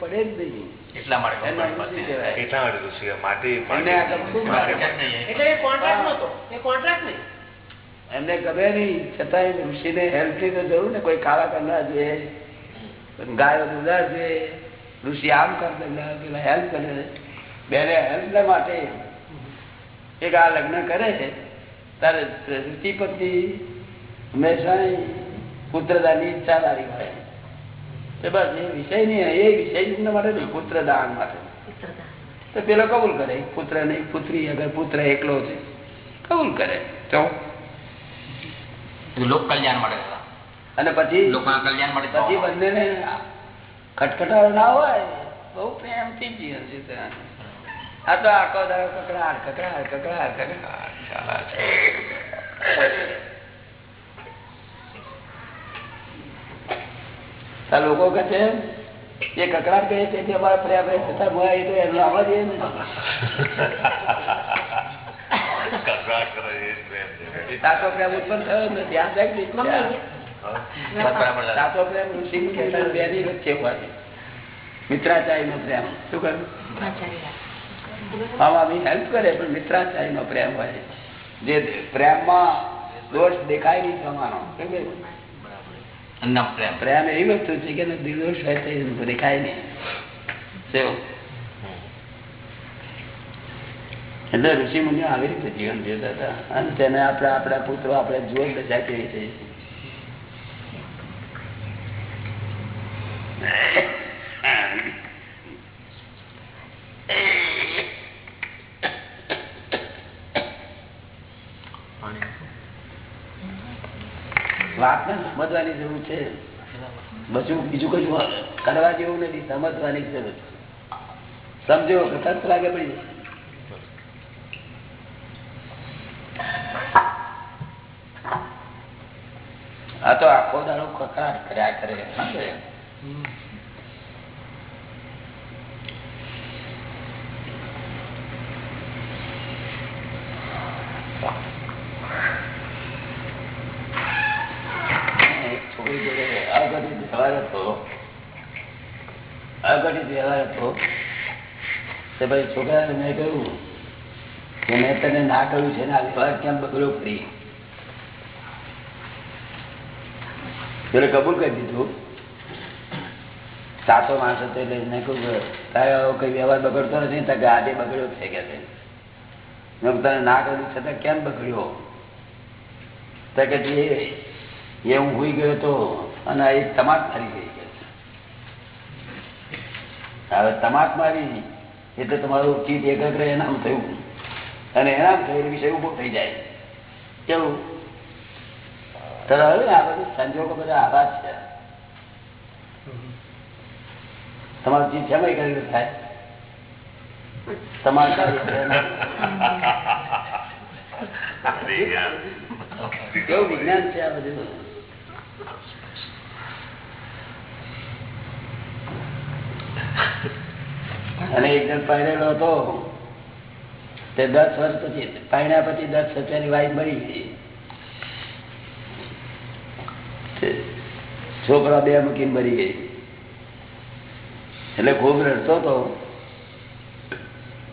પડે જ નહીં. એટલા માટે એટલા ઋષિ માટે ઋષિ. એટલે એ કોન્ટ્રાક્ટ નતો એ કોન્ટ્રાક્ટ નહીં. એમને ગમે નહીં છતાંય ઋષિને હેલ્પની તો જરૂર ને કોઈ કાળા કરનાર જોઈએ ગાયો દુધાર જોઈએ ઋષિ આમ કરતા પેલા હેલ્પ કરે. બેને હેલ્પ ના માટે એક આ લગ્ન કરે છે. તારે ઋષિ પત્ની હંમેશા પુત્રદાનની ઈચ્છા વાળી હોય. તો બસ એ વિષય નહીં એ વિષય માટે નહીં પુત્રદાન માટે. તો પેલો કબૂલ કરે પુત્ર નહીં પુત્રી અગર પુત્ર એકલો છે કબૂલ કરે. તો બધું લોક કલ્યાણ માટે અને પછી લોકોના કલ્યાણ માટે પછી બંને ખટખટારો ના હોય બહુ પ્રેમથી જીવન છે ત્યાં. આ તો આખો દાડો કકડાટ કકડાટ કકડાટ કકડાટ. આ લોકો કહે છે એ કકડાટ કહે છે તે અમારા પ્રેમ રહે છે તાર મોયા એ તો એમનો આવા દે કકડાટ કરે એ જ છે. સાચો પ્રેમ ઉત્પન્ન થયો ને ધ્યાન દાદા. સાચો પ્રેમ ઋષિ બેની વચ્ચે હોય મિત્રાચાર્ય નો પ્રેમ. શું કરું? બી હેલ્પ કરે પણ મિત્રાચાર્ય નો પ્રેમ હોય જે પ્રેમમાં દોષ દેખાય નહીં? અન્નમ પ્રેમ પ્રેમ એવી વસ્તુ છે કે નિર્દોષ હોય તો દેખાય નહીં શું? એટલે ઋષિ મુનિઓ આવી રીતે જીવન જીવતા હતા. અને તેને આપણે આપણા પુત્રો આપણે જુઓ દશા કેવી છે વાતને સમજવાની જરૂર છે. બધું બીજું કશું કરવા જેવું નથી, સમજવાની જરૂર સમજો તરત લાગે પડી જશે. આ તો આખો દાડો કકડાટ કર્યા કરે. છોકરાને મેં કહ્યું કે મેં તને ના કહ્યું છે ને આ વ્યવહાર કેમ બગડ્યો કરી પેલે કબૂલ કરી દીધું. સાચો માણસ હતો એટલે મેં કહું તારે કઈ વ્યવહાર બગડતો નથી તારે આજે બગડ્યો છે કે. મેં તને ના કર્યું છતાં કેમ બગડ્યો? તો કે એ હું હોઈ ગયો તો અને એ તમાક મારી ગઈ. હવે તમાક મારી એટલે તમારું ચીજ એકાગ્ર એનામ થયું. અને એનામ થયેલ વિષય ઊભો થઈ જાય. કેવું? તો હવે આ બધું સંજોગો બધા આભાર છે. તમારું શેમાં એકાગ્ર થાય? કેવું વિજ્ઞાન છે આ બધું? અને એક જણ પહેરેલો હતો. તે દસ વર્ષ પછી પહેર્યા પછી દસ વર્ષની વાઈફ મળી ગઈ તે છોકરા બે મૂકીને મરી ગઈ. એટલે ખૂબ રડતો હતો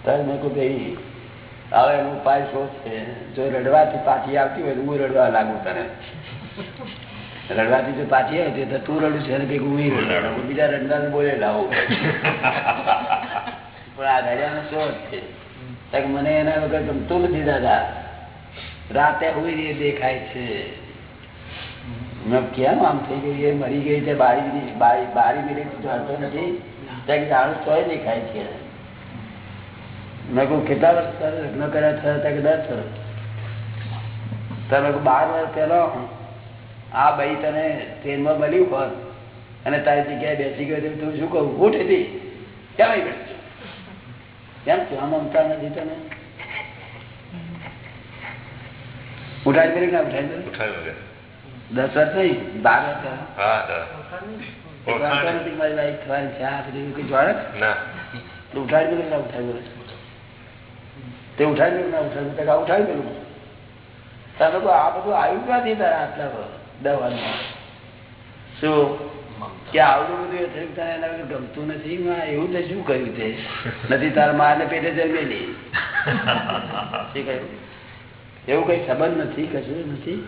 ત્યારે મેં કહું ભાઈ હવે એનો ઉપાય શું છે? જો રડવાથી પાછી આવતી હોય તો હું રડવા લાગુ તને. રડવાથી જો પાછી આવતી તો તું રડું છે ભેગું હું રડવા હું બીજા રડનાર બોલે લાવું. પણ આ રડ્યાનો શું છે? મને એના વગર ગમતું નથી દાદા. રાતે હોય દેખાય છે. કેમ આમ થઈ ગઈ એ મરી ગઈ છે બારી બારી બારી મિનિટ જાણતો નથી. ત્યાં જાણું તોય દેખાય છે. મેં કહું કેટલા વર્ષ તારે લગ્ન કર્યા થયા? ત્યાં દસ વર્ષ. તમે બાર વર્ષ પહેલો આ ભાઈ તને ટ્રેનમાં મળ્યું હોત અને તારી જગ્યાએ બેસી ગયો તું શું કહું? ઉઠ હતી કેમ આવી બેઠી કેમ ત્યાં મમતા નથી તને? ઉઠાવી ના ઉઠાવી કે? દસ વર્ષ નહીં. બાર વર્ષ તો. છે? ના. તમે કહો આ બધું આવ્યું ક્યાંથી તારા આટલા દવાનું. શું? કે આવડું બધું થયું તને એના વગર ગમતું નથી? એવું તે શું કર્યું તે? નથી તારા મારને પેટે જમેલી શું કહ્યું એવું કઈ સંબંધ નથી? કશું નથી?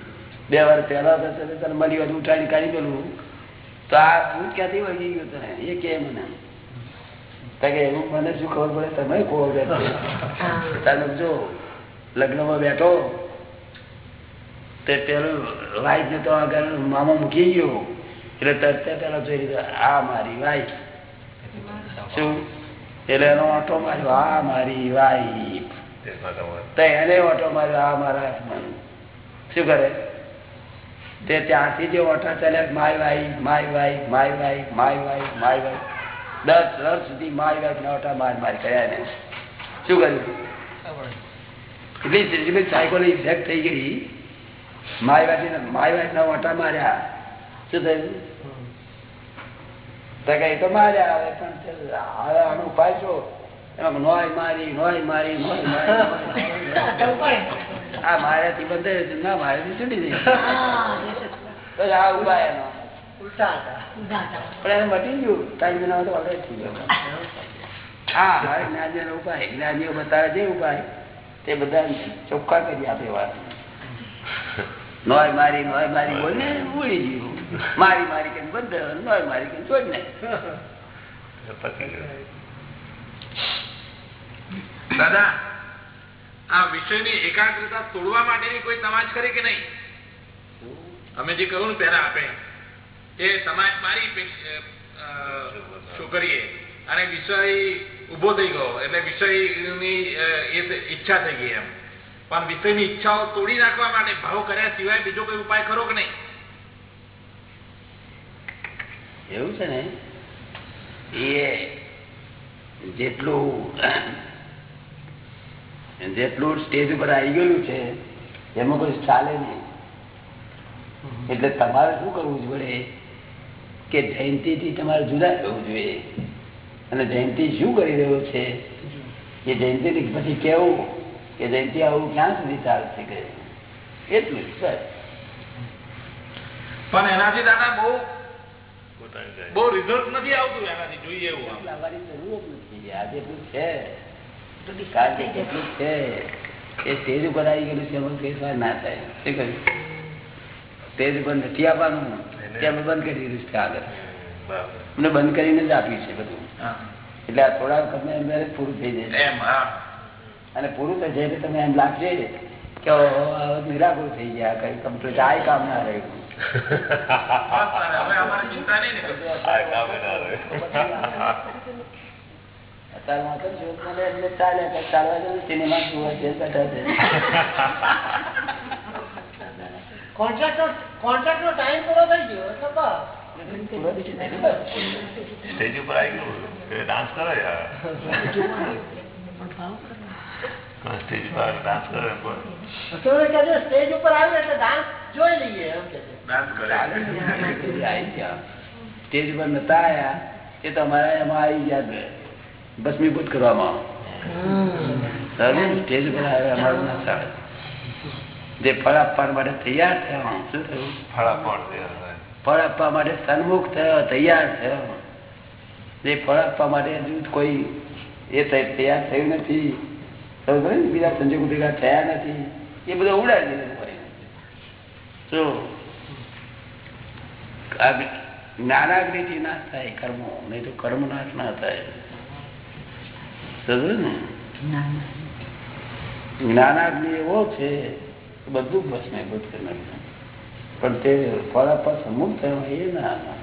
બે વાર પહેલા તો તને મળી વાત ઉઠાડી કાઢી પેલું. તો આ ભૂત ક્યાંથી વળગી ગયું તને? એ કે મને. કે એવું મને શું ખબર પડે? તમે ખબર તમે જો લગ્નમાં બેઠો તે પેલું વાઈફ ને તો આગળ મામા મૂકી ગયો. એટલે તરત પેલા જોઈ લીધો આ મારી વાઈફ. શું? એટલે એનો ઓટો માર્યો આ મારી વાઈફ. તો એને ઓટો માર્યો આ મારા શું કરે? તે ત્યાંથી જે ઓટા ચાલ્યા my wife my wife my wife my wife my wife દસ વર્ષ સુધી માય વાઈફ ના ઓટા માર માર કર્યા ને શું કર્યું? એટલી એટલી સાયકોની ઇફેક્ટ થઈ ગઈ. માય વાઈફ માય વાઈફ ના ઓટા માર્યા. શું થયું? તો તો માર્યા હવે પણ હવે આનો ઉપાય છો એમાં નોય મારી નોય મારી નોય મારી. નોય મારી. થી બંધ ના માર્યાથી છૂટી જઈ તો આ ઊભા એનો પણ એને મટી ગયું. ટાઈમ એના તો already થઈ ગયો. હા હવે જ્ઞાનીઓનો ઉપાય. જ્ઞાનીઓ બતાવે જે ઉપાય. તે બધા ચોખ્ખા કરી આપે વાત. નોય મારી નોય મારી બોલને ઉડી ગયું. મારી મારી કે બંધ નોય મારી કે છોડ ને દાદા આ વિષયની એકાગ્રતા તોડવા માટેની કોઈ તમાજ કરી કે નહીં? અમે જે કહ્યું પહેલા આપણે એ સમાજ મારી પેક્ષ- શું કરીએ અને વિષય ઊભો થઈ ગયો, એટલે વિષયની ઈચ્છા થઈ ગઈ એમ. પણ વિષયની ઈચ્છાઓ તોડી નાખવા માટે ભાવ કર્યા સિવાય બીજો કોઈ ઉપાય ખરો કે નહીં? એવું છે ને? એ જેટલું જેટલું સ્ટેજ ઉપર આવી ગયેલું છે એમાં કોઈ ચાલે નહીં. એટલે તમારે શું કરવું જોઈએ કે જયંતિથી તમારે જુદા રહેવું જોઈએ. અને જયંતિ શું કરી રહ્યો છે? એ જયંતિ પછી કેવું કે જયંતિ આવું ક્યાં સુધી ચાલશે કે? એટલું સર પણ એનાથી દાદા બહુ બહુ રિઝલ્ટ નથી આવતું એનાથી જોઈએ એવું આમ. જરૂર જ નથી. આજે જેટલું છે. જેટલું છે એ સ્ટેજ ઉપર આવી ગયેલું છે એમાં ફેરફાર ના થાય. શું કહ્યું? સ્ટેજ ઉપર નથી આપવાનું તે અમે બંધ કરી દીધું છે આગળ. અમને બંધ કરીને જ આપ્યું છે બધું. એટલે આ થોડા વખત અંદર પૂરું થઈ જાય. અને પૂરું થશે એટલે તમે એમ લાગશે કે નિરાકુર થઈ ગયા કઈ કમ્પ્લીટ આ કામ ના રહ્યું બસ તારે, હવે અમારે ચિંતા નહીં ને ડાન્સ કરે સ્ટેજ પર ડાન્સ કરે એમ છે, સ્ટેજ ઉપર આવે એટલે ડાન્સ જોઈ લઈએ ડાન્સ કરે. આવી ગયા. સ્ટેજ પર નતા આયા એ તમારા એમાં આવી ગયા ભસ્મીભૂત કરવામાં આવે. સ્ટેજ ઉપર આવ્યા અમારું ના ચાલે. જે ફળ આપવા માટે તૈયાર થયા શું થયું? ફળ આપવા ફળ આપવા માટે સન્મુખ થયો તૈયાર થયો જે ફળ આપવા માટે હજુ કોઈ એ તૈયાર થયું નથી. બીજા સંજોગો ભેગા થયા નથી. એ બધા ઉડાડી દીધું જ્ઞાનાગ્નિથી નાશ થાય કર્મો નહીં તો કર્મ નાશ ના થાય. સમજ ને જ્ઞાનાગ્નિ એવો છે બધું ભસ્મીભૂત કરી પણ તે ફળ પર સમૂહ થયો એ ના